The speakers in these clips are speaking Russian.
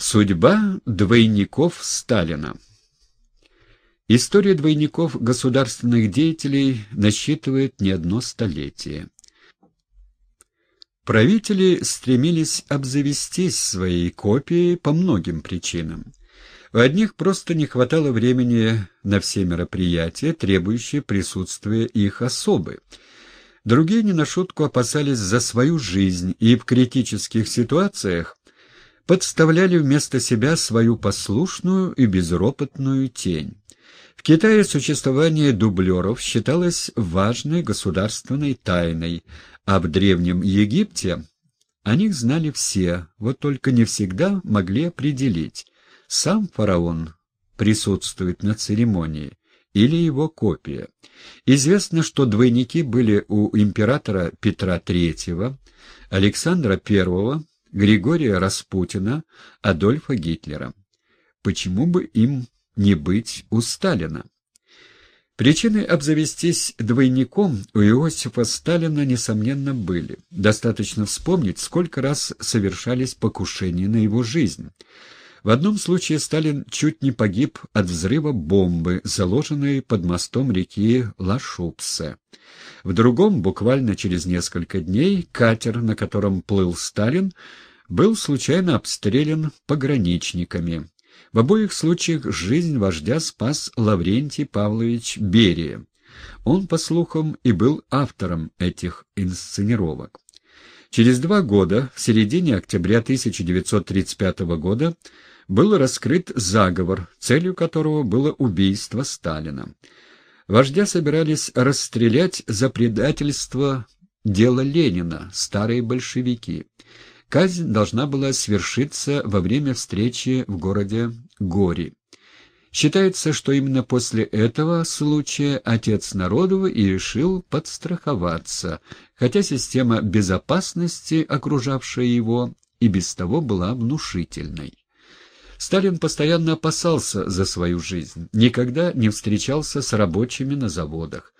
Судьба двойников Сталина История двойников государственных деятелей насчитывает не одно столетие. Правители стремились обзавестись своей копией по многим причинам. У одних просто не хватало времени на все мероприятия, требующие присутствия их особы. Другие не на шутку опасались за свою жизнь и в критических ситуациях подставляли вместо себя свою послушную и безропотную тень. В Китае существование дублеров считалось важной государственной тайной, а в Древнем Египте о них знали все, вот только не всегда могли определить, сам фараон присутствует на церемонии или его копия. Известно, что двойники были у императора Петра III, Александра I, Григория Распутина, Адольфа Гитлера. Почему бы им не быть у Сталина? Причины обзавестись двойником у Иосифа Сталина, несомненно, были. Достаточно вспомнить, сколько раз совершались покушения на его жизнь. В одном случае Сталин чуть не погиб от взрыва бомбы, заложенной под мостом реки Лашупсе. В другом, буквально через несколько дней, катер, на котором плыл Сталин, был случайно обстрелян пограничниками. В обоих случаях жизнь вождя спас Лаврентий Павлович Берия. Он, по слухам, и был автором этих инсценировок. Через два года, в середине октября 1935 года, был раскрыт заговор, целью которого было убийство Сталина. Вождя собирались расстрелять за предательство дела Ленина, старые большевики. Казнь должна была свершиться во время встречи в городе Гори. Считается, что именно после этого случая отец Народова и решил подстраховаться, хотя система безопасности, окружавшая его, и без того была внушительной. Сталин постоянно опасался за свою жизнь, никогда не встречался с рабочими на заводах.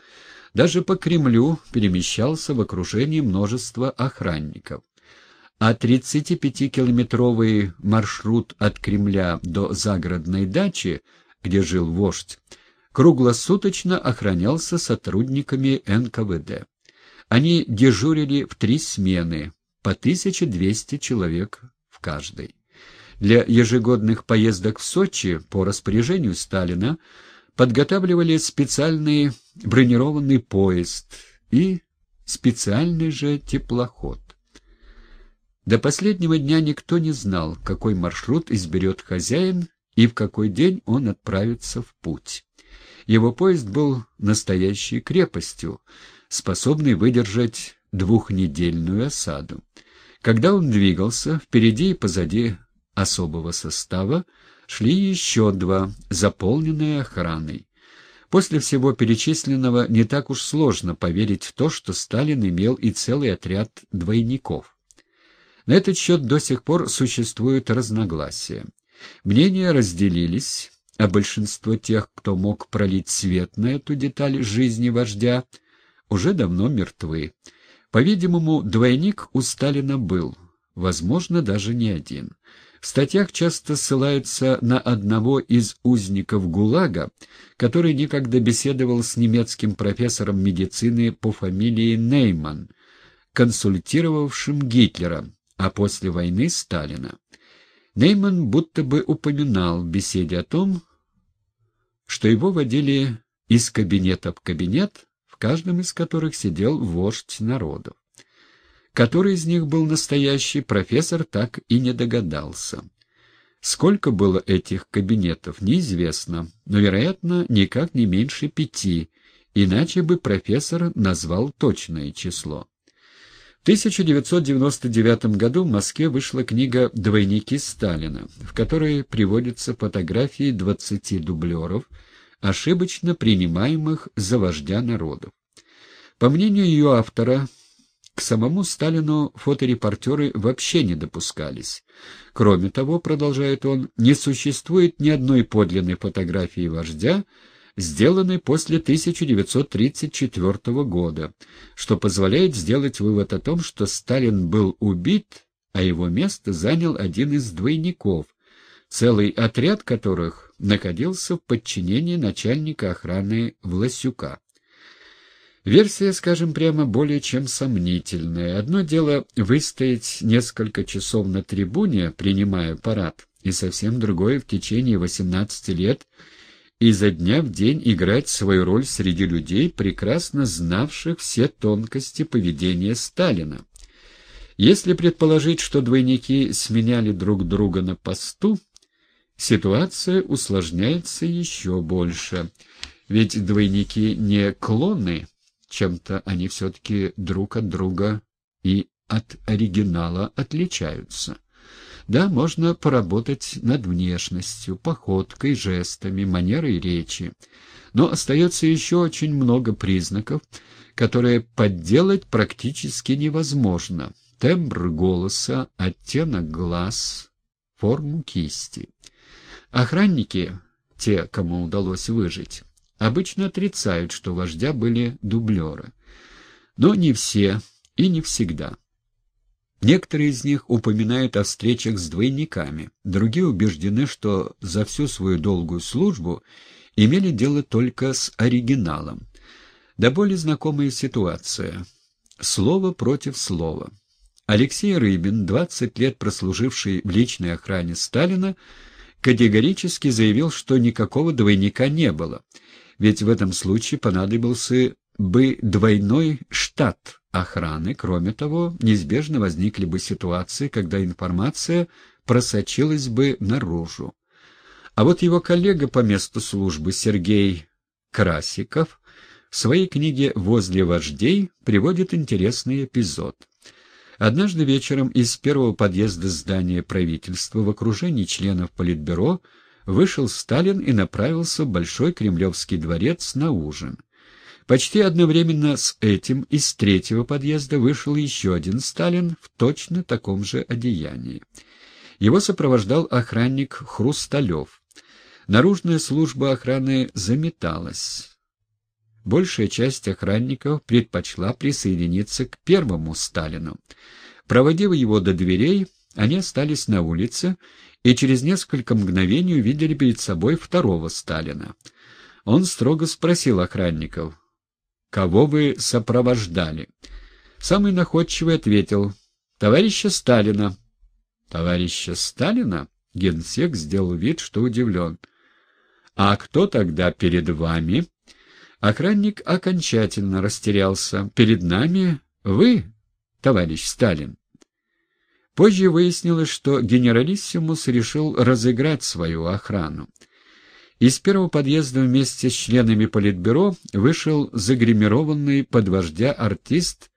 Даже по Кремлю перемещался в окружении множества охранников. А 35-километровый маршрут от Кремля до загородной дачи, где жил вождь, круглосуточно охранялся сотрудниками НКВД. Они дежурили в три смены, по 1200 человек в каждой. Для ежегодных поездок в Сочи по распоряжению Сталина подготавливали специальный бронированный поезд и специальный же теплоход. До последнего дня никто не знал, какой маршрут изберет хозяин и в какой день он отправится в путь. Его поезд был настоящей крепостью, способной выдержать двухнедельную осаду. Когда он двигался, впереди и позади особого состава шли еще два, заполненные охраной. После всего перечисленного не так уж сложно поверить в то, что Сталин имел и целый отряд двойников. На этот счет до сих пор существуют разногласия. Мнения разделились, а большинство тех, кто мог пролить свет на эту деталь жизни вождя, уже давно мертвы. По-видимому, двойник у Сталина был, возможно, даже не один. В статьях часто ссылаются на одного из узников ГУЛАГа, который некогда беседовал с немецким профессором медицины по фамилии Нейман, консультировавшим Гитлера, а после войны Сталина. Нейман будто бы упоминал в беседе о том, что его водили из кабинета в кабинет, в каждом из которых сидел вождь народов. Который из них был настоящий, профессор так и не догадался. Сколько было этих кабинетов, неизвестно, но, вероятно, никак не меньше пяти, иначе бы профессор назвал точное число. В 1999 году в Москве вышла книга «Двойники Сталина», в которой приводятся фотографии 20 дублеров, ошибочно принимаемых за вождя народов. По мнению ее автора, к самому Сталину фоторепортеры вообще не допускались. Кроме того, продолжает он, не существует ни одной подлинной фотографии вождя, сделанной после 1934 года, что позволяет сделать вывод о том, что Сталин был убит, а его место занял один из двойников, целый отряд которых находился в подчинении начальника охраны Власюка. Версия, скажем прямо, более чем сомнительная. Одно дело выстоять несколько часов на трибуне, принимая парад, и совсем другое в течение 18 лет изо дня в день играть свою роль среди людей, прекрасно знавших все тонкости поведения Сталина. Если предположить, что двойники сменяли друг друга на посту, ситуация усложняется еще больше, ведь двойники не клоны, чем-то они все-таки друг от друга и от оригинала отличаются. Да, можно поработать над внешностью, походкой, жестами, манерой речи. Но остается еще очень много признаков, которые подделать практически невозможно. Тембр голоса, оттенок глаз, форму кисти. Охранники, те, кому удалось выжить, обычно отрицают, что вождя были дублеры. Но не все и не всегда. Некоторые из них упоминают о встречах с двойниками, другие убеждены, что за всю свою долгую службу имели дело только с оригиналом. Да более знакомая ситуация. Слово против слова. Алексей Рыбин, 20 лет прослуживший в личной охране Сталина, категорически заявил, что никакого двойника не было, ведь в этом случае понадобился бы двойной штат охраны. Кроме того, неизбежно возникли бы ситуации, когда информация просочилась бы наружу. А вот его коллега по месту службы Сергей Красиков в своей книге «Возле вождей» приводит интересный эпизод. Однажды вечером из первого подъезда здания правительства в окружении членов Политбюро вышел Сталин и направился в Большой Кремлевский дворец на ужин. Почти одновременно с этим из третьего подъезда вышел еще один Сталин в точно таком же одеянии. Его сопровождал охранник Хрусталев. Наружная служба охраны заметалась. Большая часть охранников предпочла присоединиться к первому Сталину. Проводив его до дверей, они остались на улице и через несколько мгновений увидели перед собой второго Сталина. Он строго спросил охранников, кого вы сопровождали. Самый находчивый ответил, товарища Сталина. Товарища Сталина? Генсек сделал вид, что удивлен. А кто тогда перед вами? Охранник окончательно растерялся. Перед нами вы, товарищ Сталин. Позже выяснилось, что генералиссимус решил разыграть свою охрану. Из первого подъезда вместе с членами Политбюро вышел загримированный под вождя артист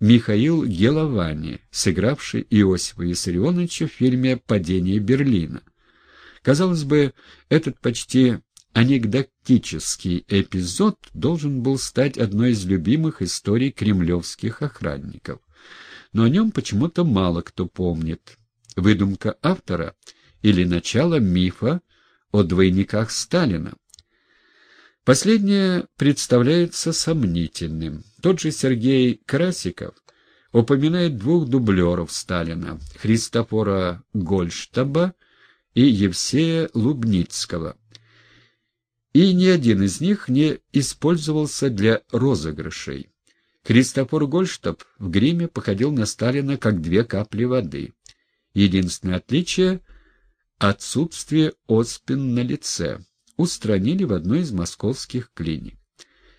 Михаил Геловани, сыгравший Иосифа Виссарионовича в фильме «Падение Берлина». Казалось бы, этот почти анекдотический эпизод должен был стать одной из любимых историй кремлевских охранников. Но о нем почему-то мало кто помнит. Выдумка автора или начало мифа о двойниках Сталина. Последнее представляется сомнительным. Тот же Сергей Красиков упоминает двух дублеров Сталина – Христофора Гольштаба и Евсея Лубницкого. И ни один из них не использовался для розыгрышей. Христофор Гольштаб в гриме походил на Сталина как две капли воды. Единственное отличие Отсутствие оспин на лице. Устранили в одной из московских клиник.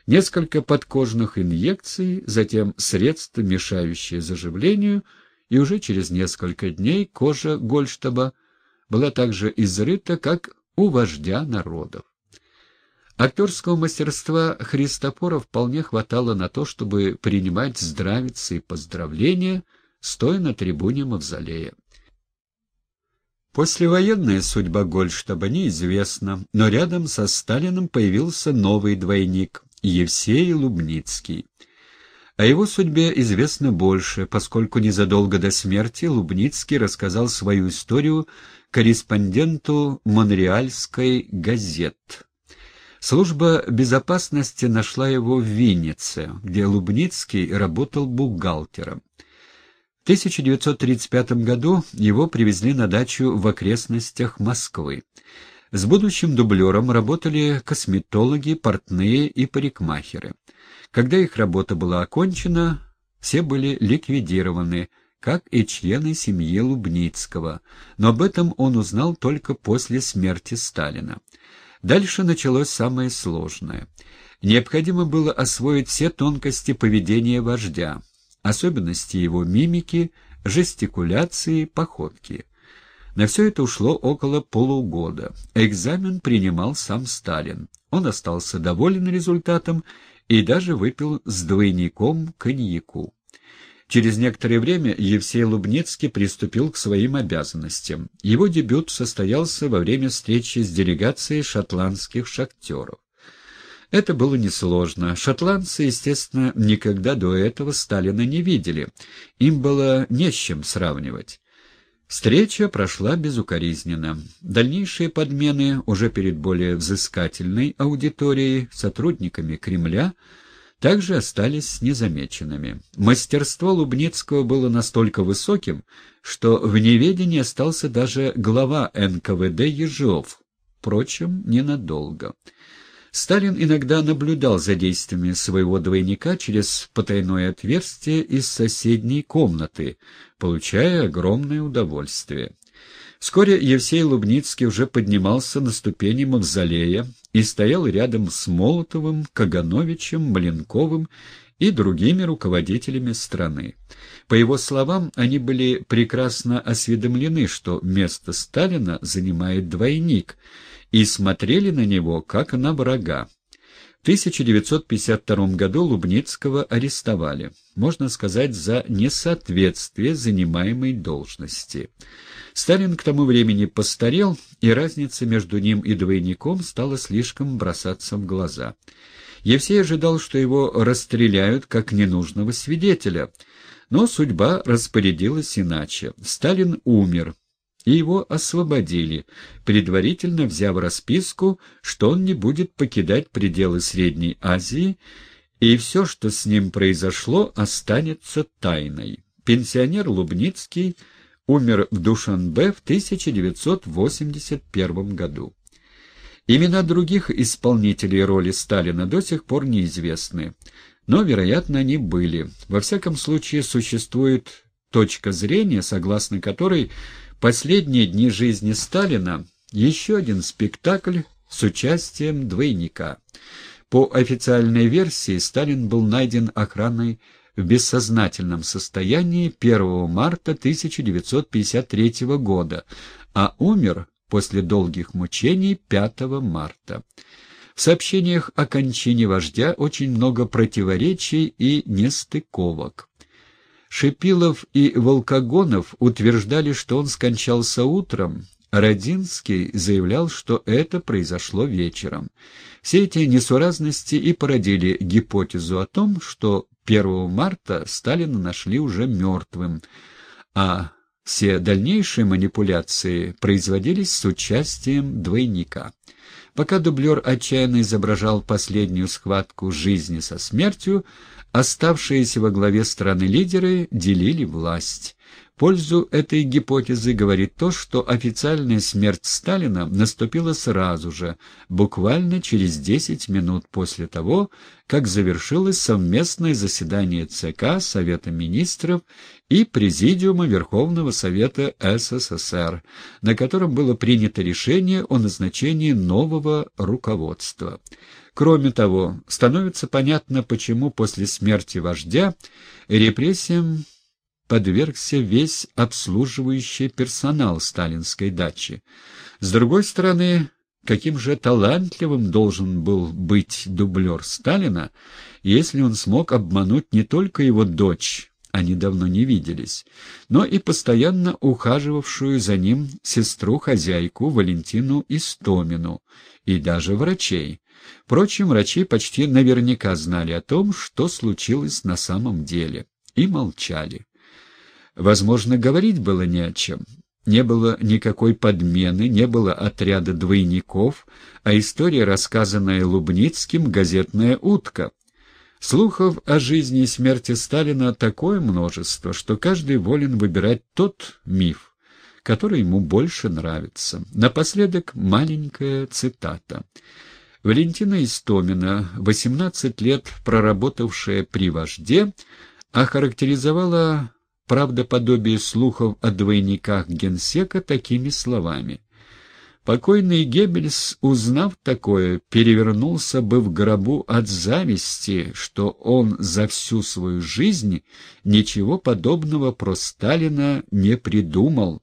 Несколько подкожных инъекций, затем средства, мешающие заживлению, и уже через несколько дней кожа Гольштаба была также изрыта, как у вождя народов. Актерского мастерства Христофора вполне хватало на то, чтобы принимать здравицы и поздравления, стоя на трибуне мавзолея. Послевоенная судьба Гольштаба неизвестна, но рядом со Сталиным появился новый двойник — Евсей Лубницкий. О его судьбе известно больше, поскольку незадолго до смерти Лубницкий рассказал свою историю корреспонденту Монреальской газеты. Служба безопасности нашла его в Виннице, где Лубницкий работал бухгалтером. В 1935 году его привезли на дачу в окрестностях Москвы. С будущим дублером работали косметологи, портные и парикмахеры. Когда их работа была окончена, все были ликвидированы, как и члены семьи Лубницкого, но об этом он узнал только после смерти Сталина. Дальше началось самое сложное. Необходимо было освоить все тонкости поведения вождя, особенности его мимики, жестикуляции, походки. На все это ушло около полугода. Экзамен принимал сам Сталин. Он остался доволен результатом и даже выпил с двойником коньяку. Через некоторое время Евсей Лубницкий приступил к своим обязанностям. Его дебют состоялся во время встречи с делегацией шотландских шахтеров. Это было несложно. Шотландцы, естественно, никогда до этого Сталина не видели. Им было не с чем сравнивать. Встреча прошла безукоризненно. Дальнейшие подмены уже перед более взыскательной аудиторией, сотрудниками Кремля, также остались незамеченными. Мастерство Лубницкого было настолько высоким, что в неведении остался даже глава НКВД Ежов, впрочем, ненадолго. Сталин иногда наблюдал за действиями своего двойника через потайное отверстие из соседней комнаты, получая огромное удовольствие. Вскоре Евсей Лубницкий уже поднимался на ступени мавзолея и стоял рядом с Молотовым, Кагановичем, Маленковым и другими руководителями страны. По его словам, они были прекрасно осведомлены, что место Сталина занимает двойник — и смотрели на него, как на врага. В 1952 году Лубницкого арестовали, можно сказать, за несоответствие занимаемой должности. Сталин к тому времени постарел, и разница между ним и двойником стала слишком бросаться в глаза. Евсей ожидал, что его расстреляют как ненужного свидетеля, но судьба распорядилась иначе. Сталин умер, и его освободили, предварительно взяв расписку, что он не будет покидать пределы Средней Азии, и все, что с ним произошло, останется тайной. Пенсионер Лубницкий умер в Душанбе в 1981 году. Имена других исполнителей роли Сталина до сих пор неизвестны, но, вероятно, они были. Во всяком случае, существует точка зрения, согласно которой Последние дни жизни Сталина — еще один спектакль с участием двойника. По официальной версии, Сталин был найден охраной в бессознательном состоянии 1 марта 1953 года, а умер после долгих мучений 5 марта. В сообщениях о кончине вождя очень много противоречий и нестыковок. Шипилов и Волкогонов утверждали, что он скончался утром, Родинский заявлял, что это произошло вечером. Все эти несуразности и породили гипотезу о том, что 1 марта Сталина нашли уже мертвым, а все дальнейшие манипуляции производились с участием двойника. Пока дублер отчаянно изображал последнюю схватку жизни со смертью, Оставшиеся во главе страны лидеры делили власть. Пользу этой гипотезы говорит то, что официальная смерть Сталина наступила сразу же, буквально через 10 минут после того, как завершилось совместное заседание ЦК Совета министров и Президиума Верховного Совета СССР, на котором было принято решение о назначении нового руководства. Кроме того, становится понятно, почему после смерти вождя репрессиям подвергся весь обслуживающий персонал сталинской дачи. С другой стороны, каким же талантливым должен был быть дублер Сталина, если он смог обмануть не только его дочь, они давно не виделись, но и постоянно ухаживавшую за ним сестру-хозяйку Валентину Истомину и даже врачей. Впрочем, врачи почти наверняка знали о том, что случилось на самом деле, и молчали. Возможно, говорить было не о чем. Не было никакой подмены, не было отряда двойников, а история, рассказанная Лубницким, газетная утка. Слухов о жизни и смерти Сталина такое множество, что каждый волен выбирать тот миф, который ему больше нравится. Напоследок маленькая цитата. Валентина Истомина, 18 лет проработавшая при вожде, охарактеризовала правдоподобие слухов о двойниках генсека такими словами. Покойный Геббельс, узнав такое, перевернулся бы в гробу от зависти, что он за всю свою жизнь ничего подобного про Сталина не придумал.